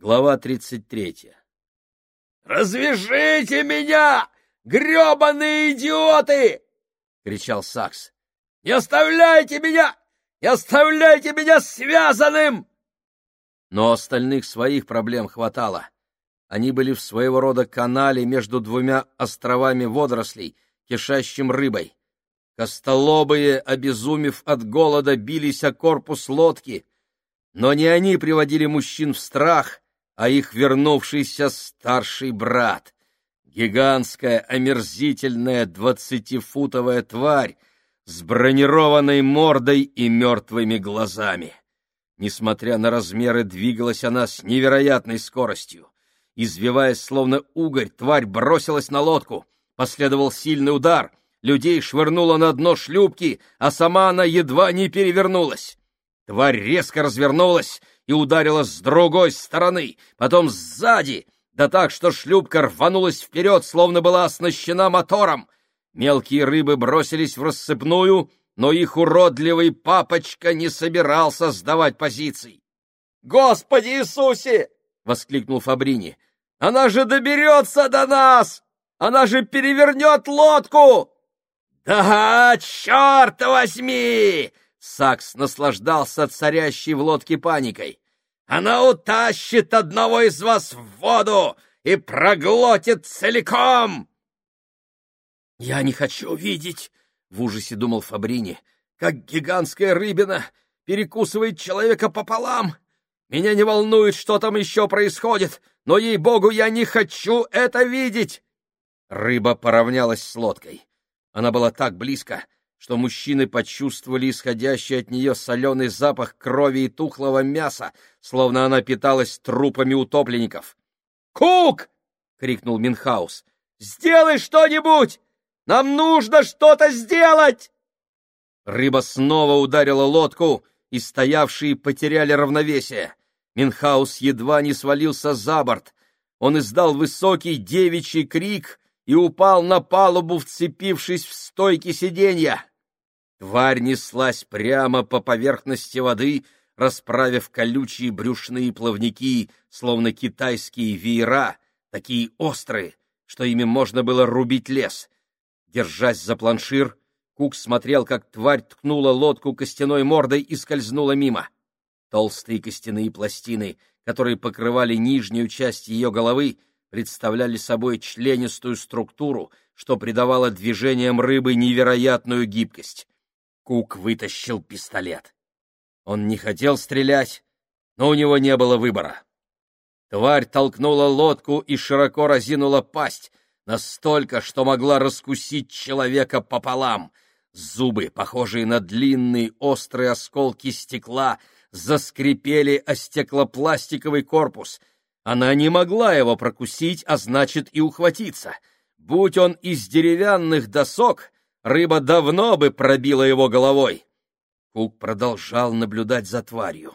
Глава 33. «Развяжите меня, гребаные идиоты!» — кричал Сакс. «Не оставляйте меня! Не оставляйте меня связанным!» Но остальных своих проблем хватало. Они были в своего рода канале между двумя островами водорослей, кишащим рыбой. Костолобые, обезумев от голода, бились о корпус лодки, но не они приводили мужчин в страх, а их вернувшийся старший брат. Гигантская, омерзительная двадцатифутовая тварь с бронированной мордой и мертвыми глазами. Несмотря на размеры, двигалась она с невероятной скоростью. Извиваясь, словно угорь, тварь бросилась на лодку. Последовал сильный удар. Людей швырнуло на дно шлюпки, а сама она едва не перевернулась. Тварь резко развернулась и ударила с другой стороны, потом сзади, да так, что шлюпка рванулась вперед, словно была оснащена мотором. Мелкие рыбы бросились в рассыпную, но их уродливый папочка не собирался сдавать позиций. «Господи Иисусе!» — воскликнул Фабрини. Она же доберется до нас! Она же перевернет лодку!» «Да, черт возьми!» Сакс наслаждался царящей в лодке паникой. «Она утащит одного из вас в воду и проглотит целиком!» «Я не хочу видеть!» — в ужасе думал Фабрини. «Как гигантская рыбина перекусывает человека пополам! Меня не волнует, что там еще происходит, но, ей-богу, я не хочу это видеть!» Рыба поравнялась с лодкой. Она была так близко, что мужчины почувствовали исходящий от нее соленый запах крови и тухлого мяса, словно она питалась трупами утопленников. «Кук!» — крикнул Минхаус. «Сделай что-нибудь! Нам нужно что-то сделать!» Рыба снова ударила лодку, и стоявшие потеряли равновесие. Минхаус едва не свалился за борт. Он издал высокий девичий крик и упал на палубу, вцепившись в стойки сиденья. Тварь неслась прямо по поверхности воды, расправив колючие брюшные плавники, словно китайские веера, такие острые, что ими можно было рубить лес. Держась за планшир, Кук смотрел, как тварь ткнула лодку костяной мордой и скользнула мимо. Толстые костяные пластины, которые покрывали нижнюю часть ее головы, представляли собой членистую структуру, что придавало движениям рыбы невероятную гибкость. Кук вытащил пистолет. Он не хотел стрелять, но у него не было выбора. Тварь толкнула лодку и широко разинула пасть, настолько, что могла раскусить человека пополам. Зубы, похожие на длинные острые осколки стекла, заскрипели о стеклопластиковый корпус. Она не могла его прокусить, а значит и ухватиться. Будь он из деревянных досок, рыба давно бы пробила его головой. Кук продолжал наблюдать за тварью.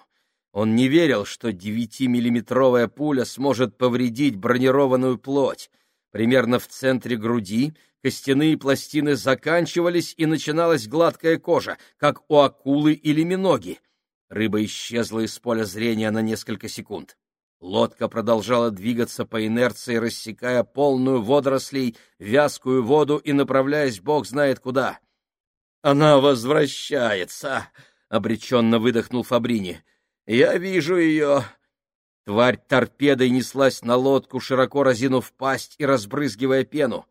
Он не верил, что девятимиллиметровая пуля сможет повредить бронированную плоть. Примерно в центре груди костяные пластины заканчивались и начиналась гладкая кожа, как у акулы или миноги. Рыба исчезла из поля зрения на несколько секунд. Лодка продолжала двигаться по инерции, рассекая полную водорослей, вязкую воду и направляясь бог знает куда. «Она возвращается!» — обреченно выдохнул Фабрини. «Я вижу ее!» Тварь торпедой неслась на лодку, широко разинув пасть и разбрызгивая пену.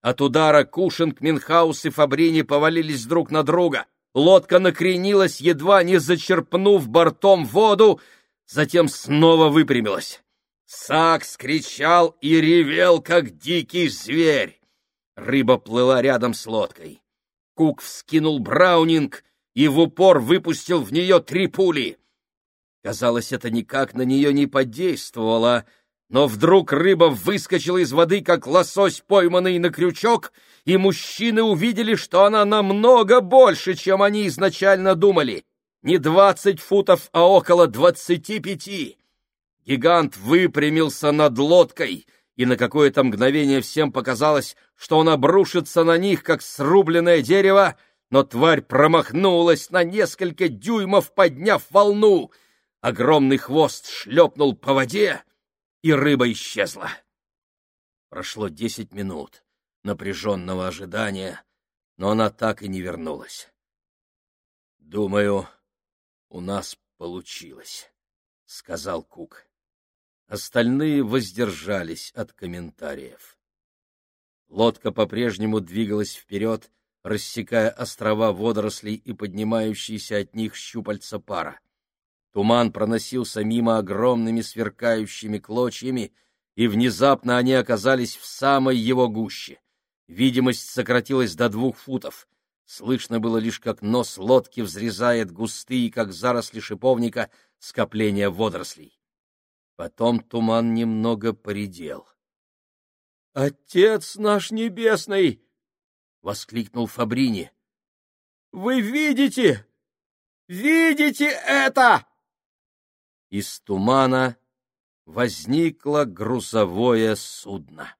От удара Кушинг, Минхаус и Фабрини повалились друг на друга — Лодка накренилась, едва не зачерпнув бортом воду, затем снова выпрямилась. Сакс кричал и ревел, как дикий зверь. Рыба плыла рядом с лодкой. Кук вскинул браунинг и в упор выпустил в нее три пули. Казалось, это никак на нее не подействовало, но вдруг рыба выскочила из воды, как лосось, пойманный на крючок, и мужчины увидели, что она намного больше, чем они изначально думали. Не двадцать футов, а около двадцати пяти. Гигант выпрямился над лодкой, и на какое-то мгновение всем показалось, что он обрушится на них, как срубленное дерево, но тварь промахнулась на несколько дюймов, подняв волну. Огромный хвост шлепнул по воде, и рыба исчезла. Прошло десять минут напряженного ожидания, но она так и не вернулась. «Думаю, у нас получилось», — сказал Кук. Остальные воздержались от комментариев. Лодка по-прежнему двигалась вперед, рассекая острова водорослей и поднимающиеся от них щупальца пара. Туман проносился мимо огромными сверкающими клочьями, и внезапно они оказались в самой его гуще. Видимость сократилась до двух футов. Слышно было лишь, как нос лодки взрезает густые, как заросли шиповника, скопления водорослей. Потом туман немного поредел. — Отец наш небесный! — воскликнул Фабрини. — Вы видите? Видите это? Из тумана возникло грузовое судно.